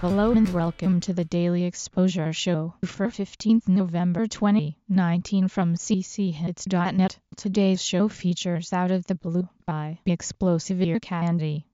Hello and welcome to the Daily Exposure Show for 15th November 2019 from cchits.net. Today's show features Out of the Blue by Explosive Ear Candy.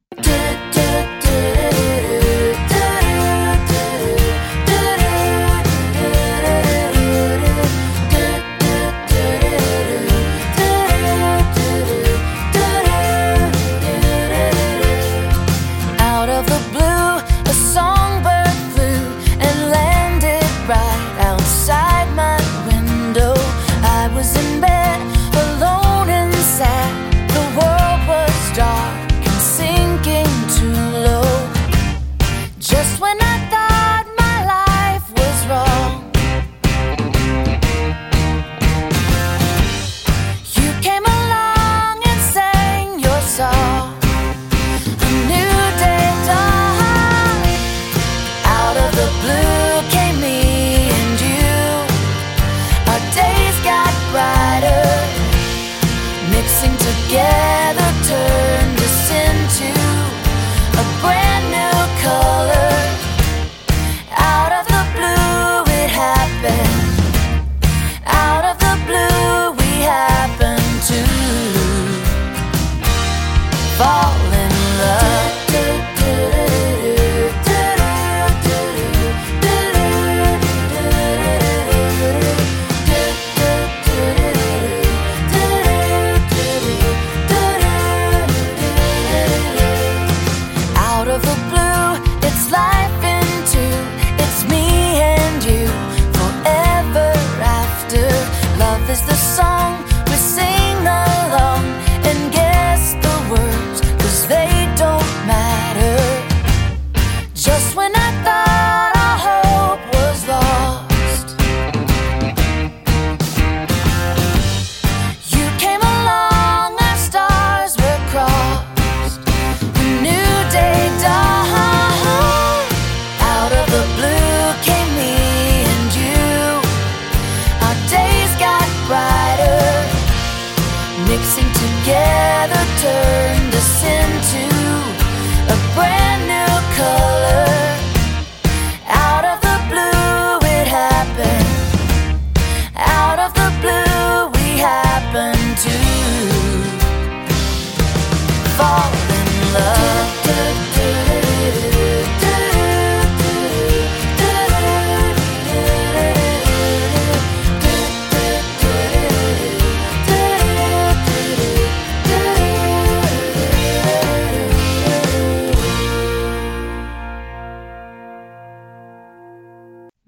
Just when I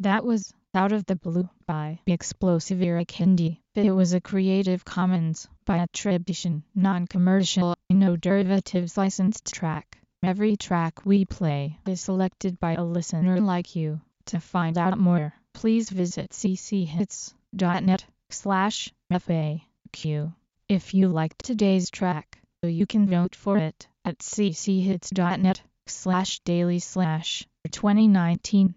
That was Out of the Blue by Explosive Ear Candy. It was a Creative Commons by attribution, non-commercial, no derivatives licensed track. Every track we play is selected by a listener like you. To find out more, please visit cchits.net slash FAQ. If you liked today's track, you can vote for it at cchits.net slash daily slash 2019